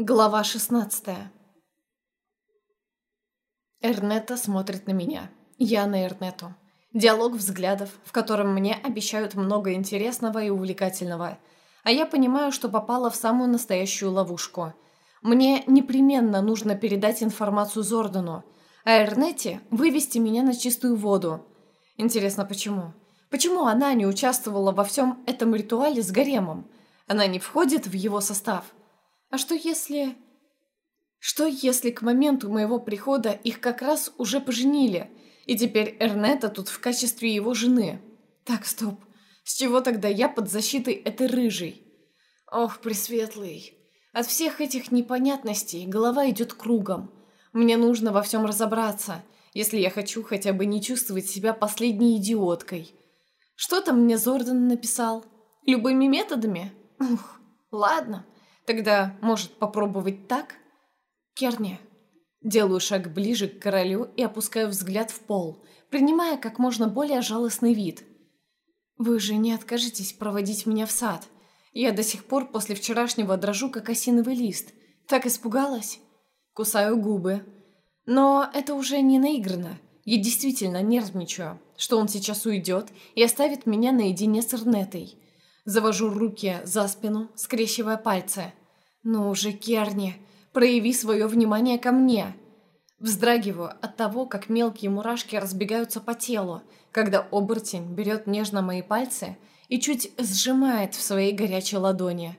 Глава 16 Эрнета смотрит на меня. Я на Эрнету. Диалог взглядов, в котором мне обещают много интересного и увлекательного. А я понимаю, что попала в самую настоящую ловушку. Мне непременно нужно передать информацию Зордану, а Эрнете вывести меня на чистую воду. Интересно, почему? Почему она не участвовала во всем этом ритуале с гаремом? Она не входит в его состав – а что если... Что если к моменту моего прихода их как раз уже поженили, и теперь Эрнета тут в качестве его жены? Так, стоп. С чего тогда я под защитой этой рыжей? Ох, Пресветлый. От всех этих непонятностей голова идет кругом. Мне нужно во всем разобраться, если я хочу хотя бы не чувствовать себя последней идиоткой. Что там мне Зордан написал? Любыми методами? Ух, ладно. Тогда, может, попробовать так? Керни. Делаю шаг ближе к королю и опускаю взгляд в пол, принимая как можно более жалостный вид. Вы же не откажетесь проводить меня в сад. Я до сих пор после вчерашнего дрожу, как осиновый лист. Так испугалась. Кусаю губы. Но это уже не наиграно. Я действительно нервничаю, что он сейчас уйдет и оставит меня наедине с Эрнетой. Завожу руки за спину, скрещивая пальцы. «Ну уже, Керни, прояви свое внимание ко мне!» Вздрагиваю от того, как мелкие мурашки разбегаются по телу, когда оборотень берет нежно мои пальцы и чуть сжимает в своей горячей ладони.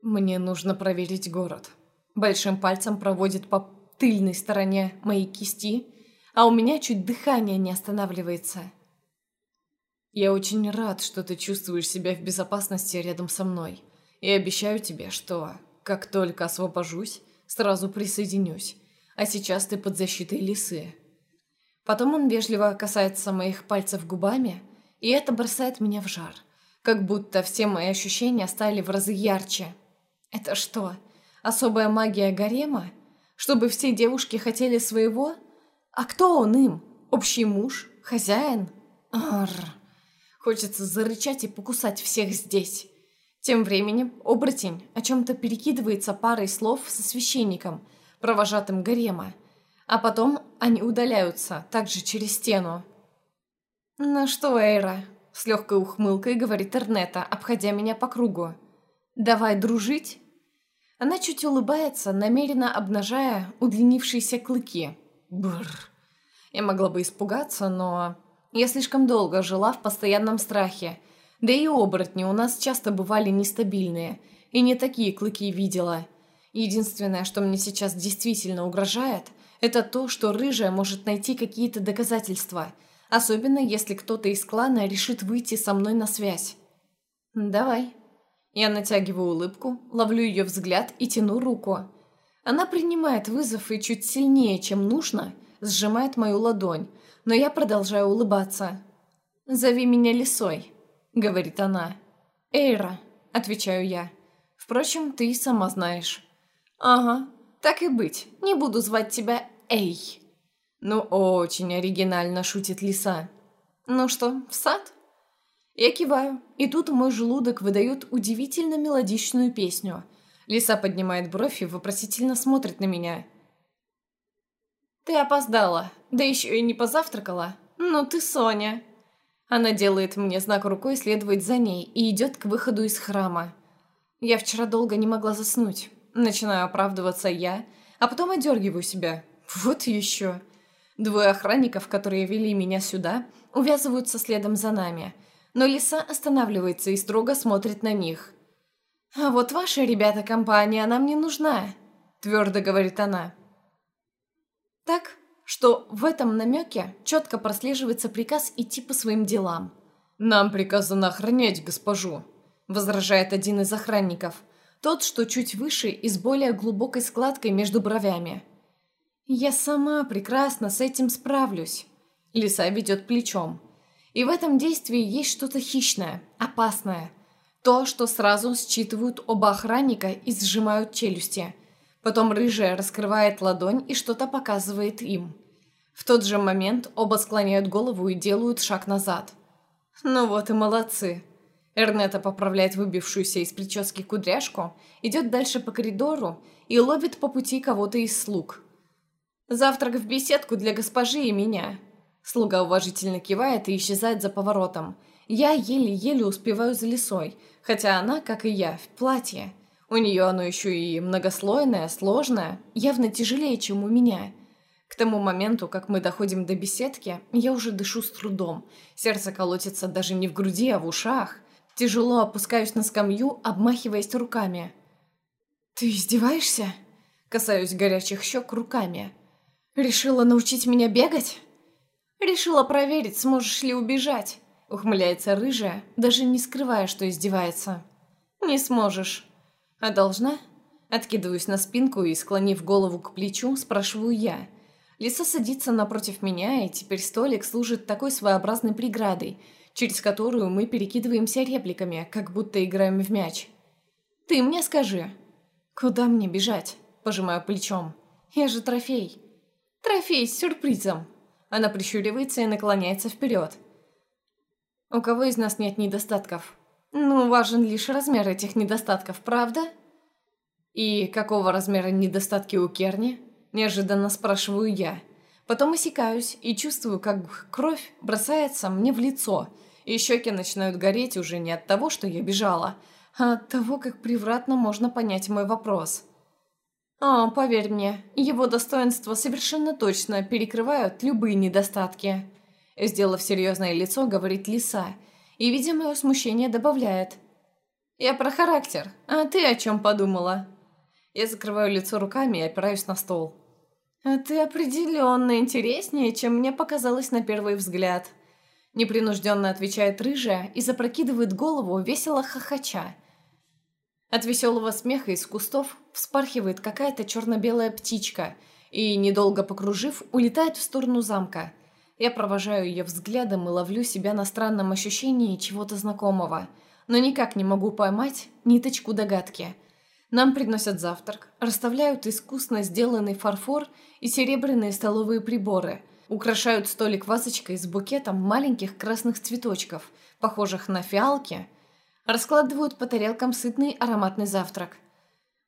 «Мне нужно проверить город». Большим пальцем проводит по тыльной стороне моей кисти, а у меня чуть дыхание не останавливается. Я очень рад, что ты чувствуешь себя в безопасности рядом со мной. И обещаю тебе, что, как только освобожусь, сразу присоединюсь. А сейчас ты под защитой лисы. Потом он вежливо касается моих пальцев губами, и это бросает меня в жар. Как будто все мои ощущения стали в разы ярче. Это что, особая магия гарема? Чтобы все девушки хотели своего? А кто он им? Общий муж? Хозяин? Арр. Хочется зарычать и покусать всех здесь. Тем временем оборотень о чем-то перекидывается парой слов со священником, провожатым гарема. А потом они удаляются, также через стену. «Ну что, Эйра?» – с легкой ухмылкой говорит Эрнета, обходя меня по кругу. «Давай дружить?» Она чуть улыбается, намеренно обнажая удлинившиеся клыки. Бррр. Я могла бы испугаться, но... Я слишком долго жила в постоянном страхе. Да и оборотни у нас часто бывали нестабильные. И не такие клыки видела. Единственное, что мне сейчас действительно угрожает, это то, что рыжая может найти какие-то доказательства. Особенно, если кто-то из клана решит выйти со мной на связь. «Давай». Я натягиваю улыбку, ловлю ее взгляд и тяну руку. Она принимает вызов и чуть сильнее, чем нужно, сжимает мою ладонь, но я продолжаю улыбаться. «Зови меня Лисой», — говорит она. «Эйра», — отвечаю я. «Впрочем, ты сама знаешь». «Ага, так и быть, не буду звать тебя Эй». «Ну, очень оригинально», — шутит Лиса. «Ну что, в сад?» Я киваю, и тут мой желудок выдает удивительно мелодичную песню. Лиса поднимает бровь и вопросительно смотрит на меня. «Ты опоздала, да еще и не позавтракала. Ну ты Соня!» Она делает мне знак рукой следовать за ней и идет к выходу из храма. Я вчера долго не могла заснуть. Начинаю оправдываться я, а потом одергиваю себя. Вот еще. Двое охранников, которые вели меня сюда, увязываются следом за нами. Но лиса останавливается и строго смотрит на них. «А вот ваша, ребята, компания нам не нужна», – твердо говорит она. Так, что в этом намеке четко прослеживается приказ идти по своим делам. «Нам приказано охранять госпожу», – возражает один из охранников. Тот, что чуть выше и с более глубокой складкой между бровями. «Я сама прекрасно с этим справлюсь», – лиса ведет плечом. И в этом действии есть что-то хищное, опасное. То, что сразу считывают оба охранника и сжимают челюсти – Потом рыжая раскрывает ладонь и что-то показывает им. В тот же момент оба склоняют голову и делают шаг назад. Ну вот и молодцы. Эрнета поправляет выбившуюся из прически кудряшку, идет дальше по коридору и ловит по пути кого-то из слуг. «Завтрак в беседку для госпожи и меня». Слуга уважительно кивает и исчезает за поворотом. Я еле-еле успеваю за лесой, хотя она, как и я, в платье. У нее оно еще и многослойное, сложное, явно тяжелее, чем у меня. К тому моменту, как мы доходим до беседки, я уже дышу с трудом. Сердце колотится даже не в груди, а в ушах. Тяжело опускаюсь на скамью, обмахиваясь руками. «Ты издеваешься?» Касаюсь горячих щек руками. «Решила научить меня бегать?» «Решила проверить, сможешь ли убежать», — ухмыляется рыжая, даже не скрывая, что издевается. «Не сможешь». «А должна?» Откидываюсь на спинку и, склонив голову к плечу, спрашиваю я. Лиса садится напротив меня, и теперь столик служит такой своеобразной преградой, через которую мы перекидываемся репликами, как будто играем в мяч. «Ты мне скажи». «Куда мне бежать?» – пожимаю плечом. «Я же трофей». «Трофей с сюрпризом». Она прищуривается и наклоняется вперед. «У кого из нас нет недостатков?» «Ну, важен лишь размер этих недостатков, правда?» «И какого размера недостатки у Керни?» Неожиданно спрашиваю я. Потом осекаюсь и чувствую, как кровь бросается мне в лицо, и щеки начинают гореть уже не от того, что я бежала, а от того, как превратно можно понять мой вопрос. «А, поверь мне, его достоинства совершенно точно перекрывают любые недостатки», сделав серьезное лицо, говорит Лиса, и, видя мое смущение, добавляет. «Я про характер, а ты о чем подумала?» Я закрываю лицо руками и опираюсь на стол. «А ты определенно интереснее, чем мне показалось на первый взгляд», непринужденно отвечает рыжая и запрокидывает голову, весело хохоча. От веселого смеха из кустов вспархивает какая-то черно-белая птичка и, недолго покружив, улетает в сторону замка. Я провожаю ее взглядом и ловлю себя на странном ощущении чего-то знакомого, но никак не могу поймать ниточку догадки. Нам приносят завтрак, расставляют искусно сделанный фарфор и серебряные столовые приборы – украшают столик вазочкой с букетом маленьких красных цветочков, похожих на фиалки, раскладывают по тарелкам сытный ароматный завтрак.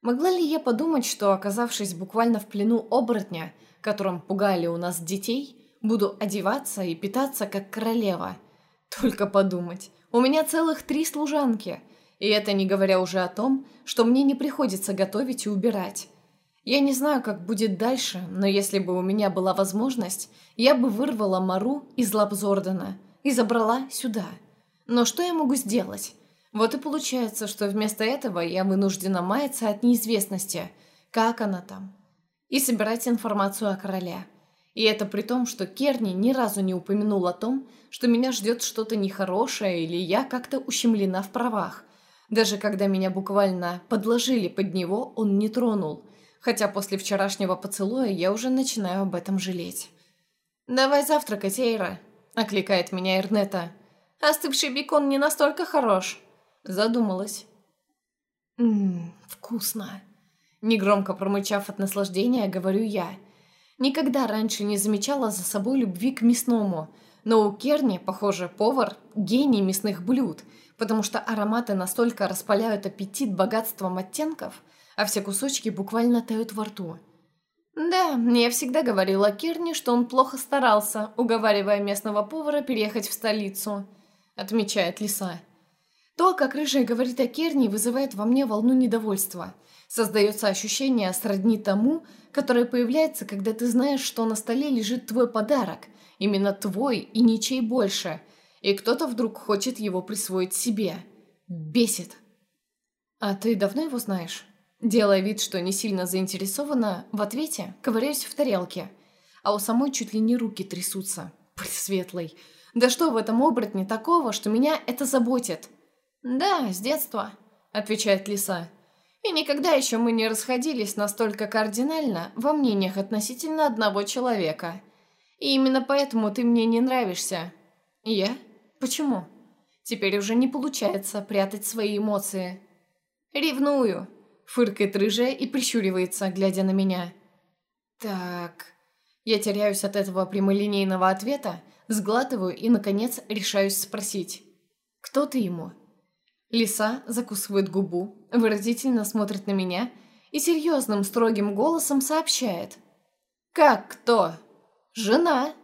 Могла ли я подумать, что, оказавшись буквально в плену оборотня, которым пугали у нас детей, буду одеваться и питаться как королева? Только подумать, у меня целых три служанки, и это не говоря уже о том, что мне не приходится готовить и убирать. Я не знаю, как будет дальше, но если бы у меня была возможность, я бы вырвала Мару из лап Зордана и забрала сюда. Но что я могу сделать? Вот и получается, что вместо этого я вынуждена маяться от неизвестности, как она там, и собирать информацию о короле. И это при том, что Керни ни разу не упомянул о том, что меня ждет что-то нехорошее или я как-то ущемлена в правах. Даже когда меня буквально подложили под него, он не тронул – хотя после вчерашнего поцелуя я уже начинаю об этом жалеть. «Давай завтракать, Эйра», — окликает меня Эрнета. «Остывший бекон не настолько хорош». Задумалась. «Ммм, вкусно». Негромко промычав от наслаждения, говорю я. Никогда раньше не замечала за собой любви к мясному, но у Керни, похоже, повар – гений мясных блюд, потому что ароматы настолько распаляют аппетит богатством оттенков – а все кусочки буквально тают во рту. Да, я всегда говорила Керни, что он плохо старался, уговаривая местного повара переехать в столицу, отмечает Лиса. То, как Рыжая говорит о Керни, вызывает во мне волну недовольства. Создается ощущение сродни тому, которое появляется, когда ты знаешь, что на столе лежит твой подарок, именно твой и ничей больше, и кто-то вдруг хочет его присвоить себе. Бесит. А ты давно его знаешь? Делая вид, что не сильно заинтересована, в ответе ковыряюсь в тарелке, а у самой чуть ли не руки трясутся. Пресветлый. Да что в этом оборотне такого, что меня это заботит? «Да, с детства», — отвечает лиса. «И никогда еще мы не расходились настолько кардинально во мнениях относительно одного человека. И именно поэтому ты мне не нравишься». «Я? Почему?» Теперь уже не получается прятать свои эмоции. «Ревную», Фыркает рыжая и прищуривается, глядя на меня. Так... Я теряюсь от этого прямолинейного ответа, сглатываю и, наконец, решаюсь спросить. «Кто ты ему?» Лиса закусывает губу, выразительно смотрит на меня и серьезным строгим голосом сообщает. «Как кто?» «Жена!»